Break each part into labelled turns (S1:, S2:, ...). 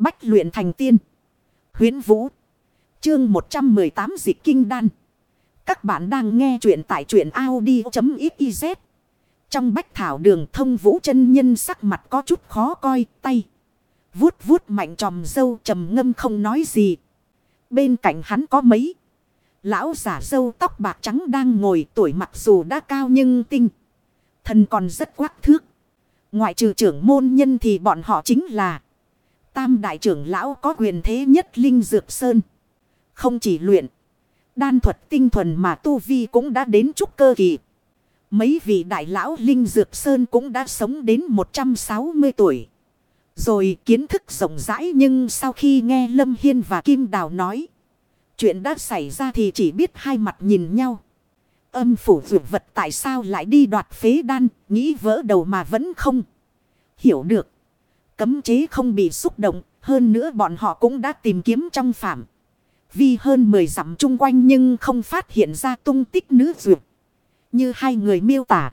S1: Bách luyện thành tiên. Huyến Vũ. Chương 118 Dịch Kinh Đan. Các bạn đang nghe truyện tại truyện Audi.xyz. Trong bách thảo đường thông vũ chân nhân sắc mặt có chút khó coi, tay. Vuốt vuốt mạnh tròm dâu trầm ngâm không nói gì. Bên cạnh hắn có mấy. Lão giả dâu tóc bạc trắng đang ngồi tuổi mặc dù đã cao nhưng tinh. Thần còn rất quắc thước. Ngoại trừ trưởng môn nhân thì bọn họ chính là. Tam đại trưởng lão có quyền thế nhất Linh Dược Sơn. Không chỉ luyện. Đan thuật tinh thuần mà Tu Vi cũng đã đến trúc cơ kỳ. Mấy vị đại lão Linh Dược Sơn cũng đã sống đến 160 tuổi. Rồi kiến thức rộng rãi nhưng sau khi nghe Lâm Hiên và Kim Đào nói. Chuyện đã xảy ra thì chỉ biết hai mặt nhìn nhau. Âm phủ dược vật tại sao lại đi đoạt phế đan, nghĩ vỡ đầu mà vẫn không. Hiểu được. Cấm chế không bị xúc động, hơn nữa bọn họ cũng đã tìm kiếm trong phạm. Vì hơn 10 dặm chung quanh nhưng không phát hiện ra tung tích nữ dược. Như hai người miêu tả.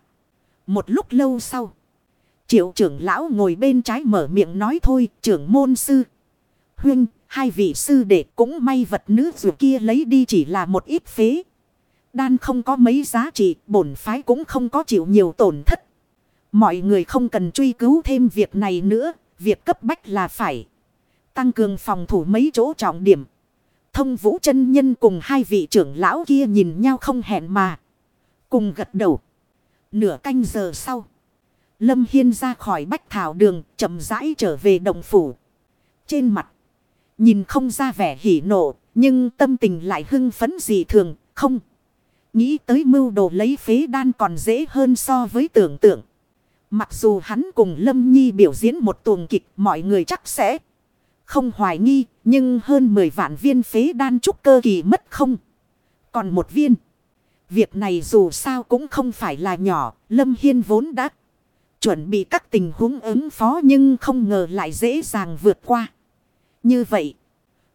S1: Một lúc lâu sau. Triệu trưởng lão ngồi bên trái mở miệng nói thôi trưởng môn sư. Huynh, hai vị sư đệ cũng may vật nữ dược kia lấy đi chỉ là một ít phế. Đan không có mấy giá trị, bổn phái cũng không có chịu nhiều tổn thất. Mọi người không cần truy cứu thêm việc này nữa, việc cấp bách là phải tăng cường phòng thủ mấy chỗ trọng điểm. Thông vũ chân nhân cùng hai vị trưởng lão kia nhìn nhau không hẹn mà. Cùng gật đầu. Nửa canh giờ sau. Lâm Hiên ra khỏi bách thảo đường, chậm rãi trở về đồng phủ. Trên mặt. Nhìn không ra vẻ hỉ nộ. Nhưng tâm tình lại hưng phấn dị thường. Không. Nghĩ tới mưu đồ lấy phế đan còn dễ hơn so với tưởng tượng. Mặc dù hắn cùng Lâm Nhi biểu diễn một tuồng kịch mọi người chắc sẽ không hoài nghi. Nhưng hơn 10 vạn viên phế đan trúc cơ kỳ mất không. Còn một viên. Việc này dù sao cũng không phải là nhỏ. Lâm Hiên vốn đã chuẩn bị các tình huống ứng phó nhưng không ngờ lại dễ dàng vượt qua. Như vậy.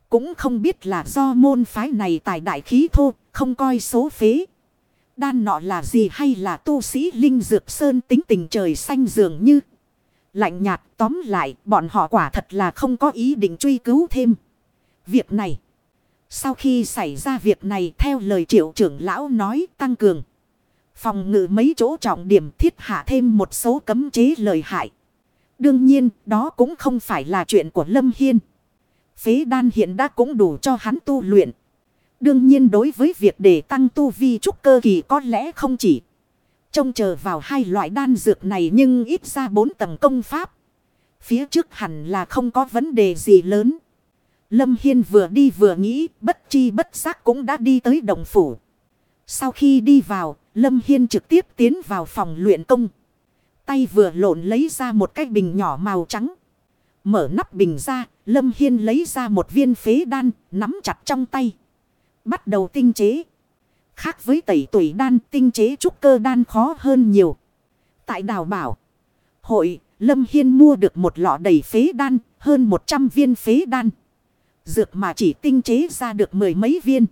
S1: Cũng không biết là do môn phái này tài đại khí thô, không coi số phế. Đan nọ là gì hay là tu sĩ Linh Dược Sơn tính tình trời xanh dường như. Lạnh nhạt, tóm lại, bọn họ quả thật là không có ý định truy cứu thêm. Việc này. Sau khi xảy ra việc này, theo lời triệu trưởng lão nói, tăng cường. Phòng ngự mấy chỗ trọng điểm, thiết hạ thêm một số cấm chế lời hại. Đương nhiên, đó cũng không phải là chuyện của Lâm Hiên. Phế đan hiện đã cũng đủ cho hắn tu luyện. Đương nhiên đối với việc để tăng tu vi trúc cơ kỳ có lẽ không chỉ. Trông chờ vào hai loại đan dược này nhưng ít ra bốn tầng công pháp. Phía trước hẳn là không có vấn đề gì lớn. Lâm Hiên vừa đi vừa nghĩ bất chi bất giác cũng đã đi tới đồng phủ. Sau khi đi vào, Lâm Hiên trực tiếp tiến vào phòng luyện công. Tay vừa lộn lấy ra một cái bình nhỏ màu trắng. Mở nắp bình ra, Lâm Hiên lấy ra một viên phế đan, nắm chặt trong tay. Bắt đầu tinh chế. Khác với tẩy tuổi đan, tinh chế trúc cơ đan khó hơn nhiều. Tại đào bảo, hội, Lâm Hiên mua được một lọ đầy phế đan, hơn 100 viên phế đan. Dược mà chỉ tinh chế ra được mười mấy viên.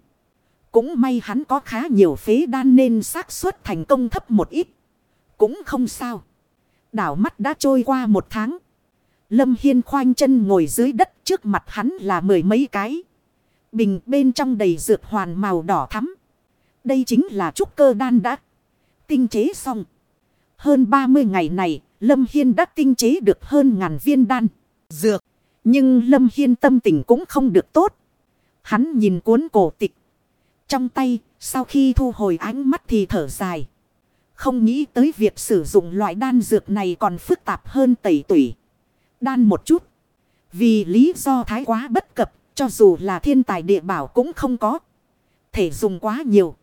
S1: Cũng may hắn có khá nhiều phế đan nên xác suất thành công thấp một ít. Cũng không sao. Đảo mắt đã trôi qua một tháng. Lâm Hiên khoanh chân ngồi dưới đất trước mặt hắn là mười mấy cái. Bình bên trong đầy dược hoàn màu đỏ thắm. Đây chính là trúc cơ đan đã tinh chế xong. Hơn 30 ngày này, Lâm Hiên đã tinh chế được hơn ngàn viên đan, dược. Nhưng Lâm Hiên tâm tình cũng không được tốt. Hắn nhìn cuốn cổ tịch. Trong tay, sau khi thu hồi ánh mắt thì thở dài. Không nghĩ tới việc sử dụng loại đan dược này còn phức tạp hơn tẩy tủy. Đan một chút. Vì lý do thái quá bất cập, cho dù là thiên tài địa bảo cũng không có. Thể dùng quá nhiều.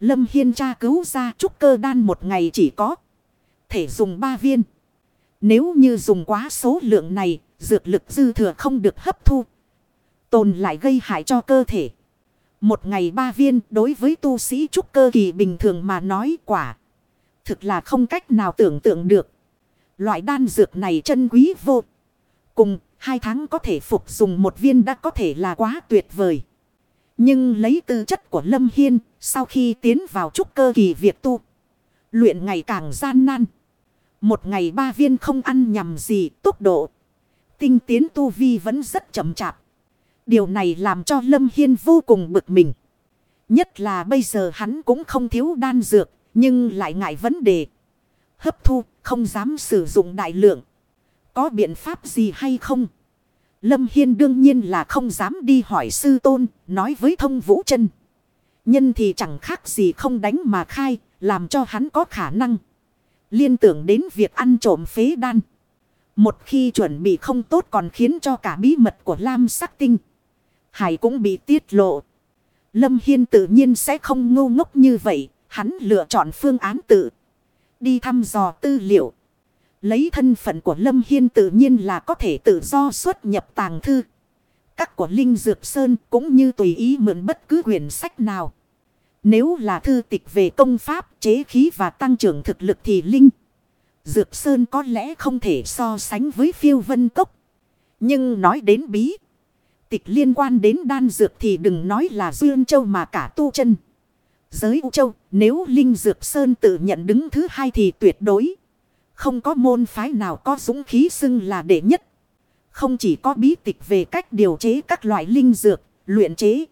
S1: Lâm Hiên tra cứu ra trúc cơ đan một ngày chỉ có. Thể dùng ba viên. Nếu như dùng quá số lượng này, dược lực dư thừa không được hấp thu. Tồn lại gây hại cho cơ thể. Một ngày ba viên đối với tu sĩ trúc cơ kỳ bình thường mà nói quả. Thực là không cách nào tưởng tượng được. Loại đan dược này chân quý vô. Cùng hai tháng có thể phục dùng một viên đã có thể là quá tuyệt vời. Nhưng lấy tư chất của Lâm Hiên sau khi tiến vào trúc cơ kỳ việc tu. Luyện ngày càng gian nan. Một ngày ba viên không ăn nhầm gì tốc độ tinh tiến tu vi vẫn rất chậm chạp. Điều này làm cho Lâm Hiên vô cùng bực mình. Nhất là bây giờ hắn cũng không thiếu đan dược, nhưng lại ngại vấn đề. Hấp thu, không dám sử dụng đại lượng. Có biện pháp gì hay không? Lâm Hiên đương nhiên là không dám đi hỏi sư tôn, nói với thông vũ chân. Nhân thì chẳng khác gì không đánh mà khai, làm cho hắn có khả năng. Liên tưởng đến việc ăn trộm phế đan. Một khi chuẩn bị không tốt còn khiến cho cả bí mật của Lam sắc tinh. Hải cũng bị tiết lộ. Lâm Hiên tự nhiên sẽ không ngu ngốc như vậy. Hắn lựa chọn phương án tự. Đi thăm dò tư liệu. Lấy thân phận của Lâm Hiên tự nhiên là có thể tự do xuất nhập tàng thư. Các của Linh Dược Sơn cũng như tùy ý mượn bất cứ quyển sách nào. Nếu là thư tịch về công pháp, chế khí và tăng trưởng thực lực thì Linh Dược Sơn có lẽ không thể so sánh với phiêu vân cốc. Nhưng nói đến bí. Tịch liên quan đến đan dược thì đừng nói là Duyên Châu mà cả tu chân. Giới U Châu, nếu Linh Dược Sơn tự nhận đứng thứ hai thì tuyệt đối. Không có môn phái nào có dũng khí xưng là đệ nhất. Không chỉ có bí tịch về cách điều chế các loại linh dược, luyện chế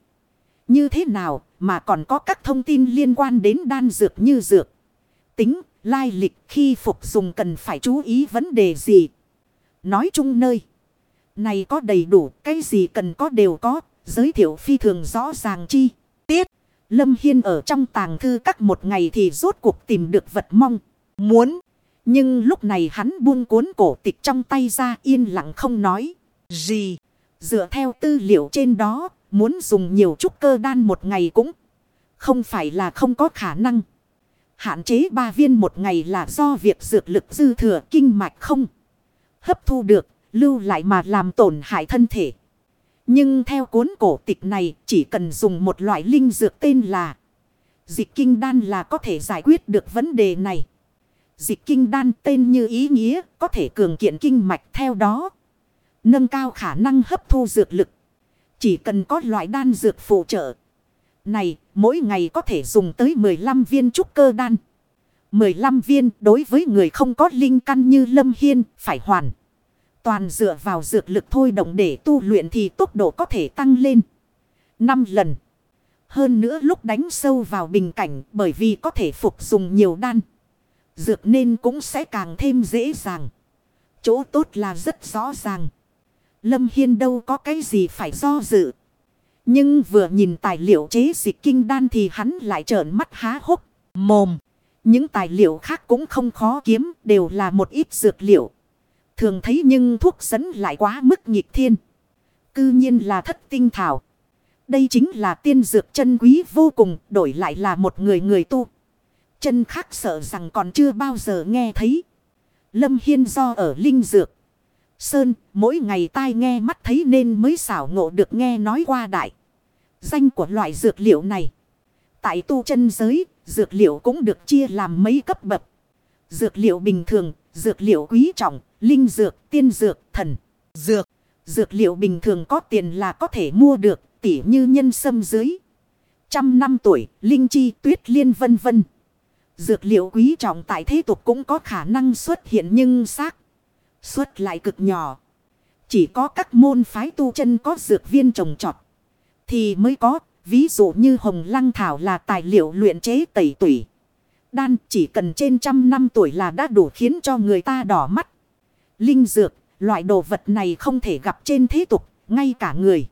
S1: như thế nào mà còn có các thông tin liên quan đến đan dược như dược. Tính, lai lịch khi phục dùng cần phải chú ý vấn đề gì. Nói chung nơi. Này có đầy đủ, cái gì cần có đều có, giới thiệu phi thường rõ ràng chi. Tiết, Lâm Hiên ở trong tàng thư các một ngày thì rốt cuộc tìm được vật mong, muốn. Nhưng lúc này hắn buông cuốn cổ tịch trong tay ra yên lặng không nói. Gì? Dựa theo tư liệu trên đó, muốn dùng nhiều chút cơ đan một ngày cũng không phải là không có khả năng. Hạn chế ba viên một ngày là do việc dược lực dư thừa kinh mạch không hấp thu được, lưu lại mà làm tổn hại thân thể. Nhưng theo cuốn cổ tịch này chỉ cần dùng một loại linh dược tên là dịch kinh đan là có thể giải quyết được vấn đề này. Dịch kinh đan tên như ý nghĩa, có thể cường kiện kinh mạch theo đó. Nâng cao khả năng hấp thu dược lực. Chỉ cần có loại đan dược phụ trợ. Này, mỗi ngày có thể dùng tới 15 viên trúc cơ đan. 15 viên đối với người không có linh căn như Lâm Hiên, phải hoàn. Toàn dựa vào dược lực thôi động để tu luyện thì tốc độ có thể tăng lên 5 lần. Hơn nữa lúc đánh sâu vào bình cảnh bởi vì có thể phục dùng nhiều đan. Dược nên cũng sẽ càng thêm dễ dàng. Chỗ tốt là rất rõ ràng. Lâm Hiên đâu có cái gì phải do dự. Nhưng vừa nhìn tài liệu chế dịch kinh đan thì hắn lại trợn mắt há hốc, mồm. Những tài liệu khác cũng không khó kiếm, đều là một ít dược liệu. Thường thấy nhưng thuốc dẫn lại quá mức nhịp thiên. Cư nhiên là thất tinh thảo. Đây chính là tiên dược chân quý vô cùng, đổi lại là một người người tu. Chân khác sợ rằng còn chưa bao giờ nghe thấy. Lâm Hiên do ở linh dược. Sơn, mỗi ngày tai nghe mắt thấy nên mới xảo ngộ được nghe nói qua đại. Danh của loại dược liệu này. Tại tu chân giới, dược liệu cũng được chia làm mấy cấp bậc. Dược liệu bình thường, dược liệu quý trọng, linh dược, tiên dược, thần, dược. Dược liệu bình thường có tiền là có thể mua được, tỉ như nhân sâm dưới. Trăm năm tuổi, linh chi, tuyết liên vân vân. Dược liệu quý trọng tại thế tục cũng có khả năng xuất hiện nhưng xác. Xuất lại cực nhỏ. Chỉ có các môn phái tu chân có dược viên trồng trọt. Thì mới có. Ví dụ như hồng lăng thảo là tài liệu luyện chế tẩy tủy. Đan chỉ cần trên trăm năm tuổi là đã đủ khiến cho người ta đỏ mắt. Linh dược, loại đồ vật này không thể gặp trên thế tục, ngay cả người.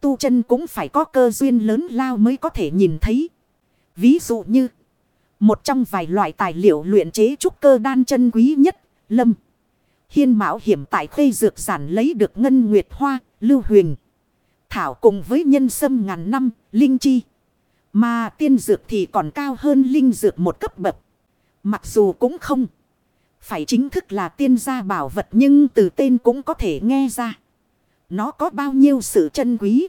S1: Tu chân cũng phải có cơ duyên lớn lao mới có thể nhìn thấy. Ví dụ như, một trong vài loại tài liệu luyện chế trúc cơ đan chân quý nhất, lâm. Hiên mạo hiểm tại khuê dược giản lấy được ngân nguyệt hoa, lưu huyền. Thảo cùng với nhân sâm ngàn năm, linh chi. Mà tiên dược thì còn cao hơn linh dược một cấp bậc. Mặc dù cũng không. Phải chính thức là tiên gia bảo vật nhưng từ tên cũng có thể nghe ra. Nó có bao nhiêu sự chân quý.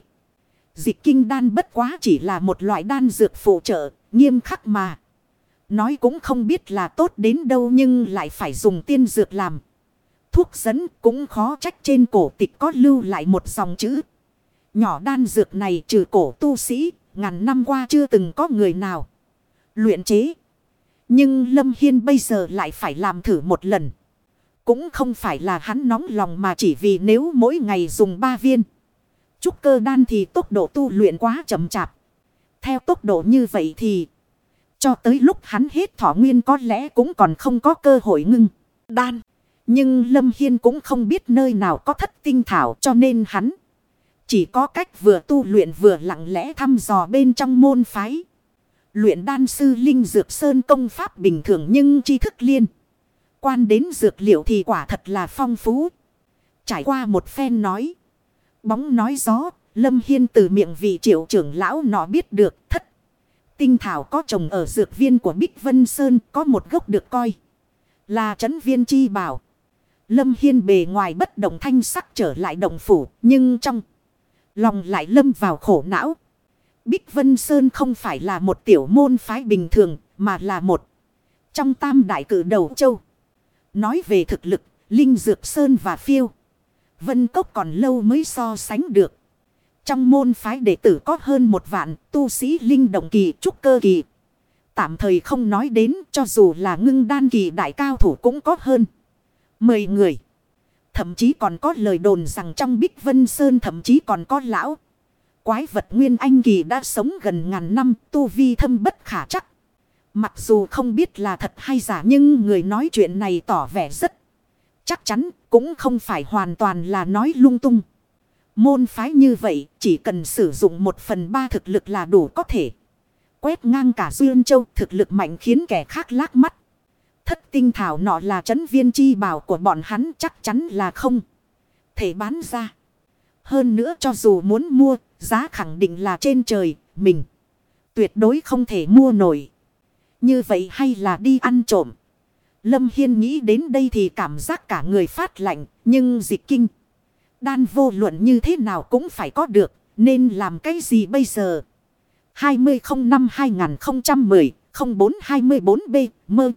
S1: Dịch kinh đan bất quá chỉ là một loại đan dược phụ trợ, nghiêm khắc mà. Nói cũng không biết là tốt đến đâu nhưng lại phải dùng tiên dược làm thuốc dẫn cũng khó trách trên cổ tịch có lưu lại một dòng chữ. Nhỏ đan dược này trừ cổ tu sĩ, ngàn năm qua chưa từng có người nào luyện chế. Nhưng Lâm Hiên bây giờ lại phải làm thử một lần. Cũng không phải là hắn nóng lòng mà chỉ vì nếu mỗi ngày dùng ba viên. Trúc cơ đan thì tốc độ tu luyện quá chậm chạp. Theo tốc độ như vậy thì cho tới lúc hắn hết thọ nguyên có lẽ cũng còn không có cơ hội ngưng. Đan. Nhưng Lâm Hiên cũng không biết nơi nào có thất tinh thảo cho nên hắn. Chỉ có cách vừa tu luyện vừa lặng lẽ thăm dò bên trong môn phái. Luyện đan sư Linh Dược Sơn công pháp bình thường nhưng tri thức liên. Quan đến dược liệu thì quả thật là phong phú. Trải qua một phen nói. Bóng nói gió, Lâm Hiên từ miệng vị triệu trưởng lão nọ biết được thất. Tinh thảo có trồng ở dược viên của Bích Vân Sơn, có một gốc được coi. Là trấn viên chi bảo. Lâm Hiên bề ngoài bất động thanh sắc trở lại động phủ. Nhưng trong lòng lại lâm vào khổ não. Bích Vân Sơn không phải là một tiểu môn phái bình thường. Mà là một trong tam đại cử đầu châu. Nói về thực lực. Linh Dược Sơn và Phiêu. Vân Cốc còn lâu mới so sánh được. Trong môn phái đệ tử có hơn một vạn tu sĩ linh động kỳ, trúc cơ kỳ. Tạm thời không nói đến, cho dù là ngưng đan kỳ đại cao thủ cũng có hơn. Mười người. Thậm chí còn có lời đồn rằng trong Bích Vân Sơn thậm chí còn có lão. Quái vật Nguyên Anh Kỳ đã sống gần ngàn năm, tu vi thâm bất khả chắc. Mặc dù không biết là thật hay giả nhưng người nói chuyện này tỏ vẻ rất chắc chắn, cũng không phải hoàn toàn là nói lung tung. Môn phái như vậy chỉ cần sử dụng một phần ba thực lực là đủ có thể. Quét ngang cả Duyên Châu thực lực mạnh khiến kẻ khác lác mắt. Thất tinh thảo nọ là chấn viên chi bảo của bọn hắn chắc chắn là không thể bán ra. Hơn nữa cho dù muốn mua, giá khẳng định là trên trời, mình tuyệt đối không thể mua nổi. Như vậy hay là đi ăn trộm. Lâm Hiên nghĩ đến đây thì cảm giác cả người phát lạnh, nhưng dịch kinh. Đan vô luận như thế nào cũng phải có được, nên làm cái gì bây giờ? 2005-2010-0424B mơ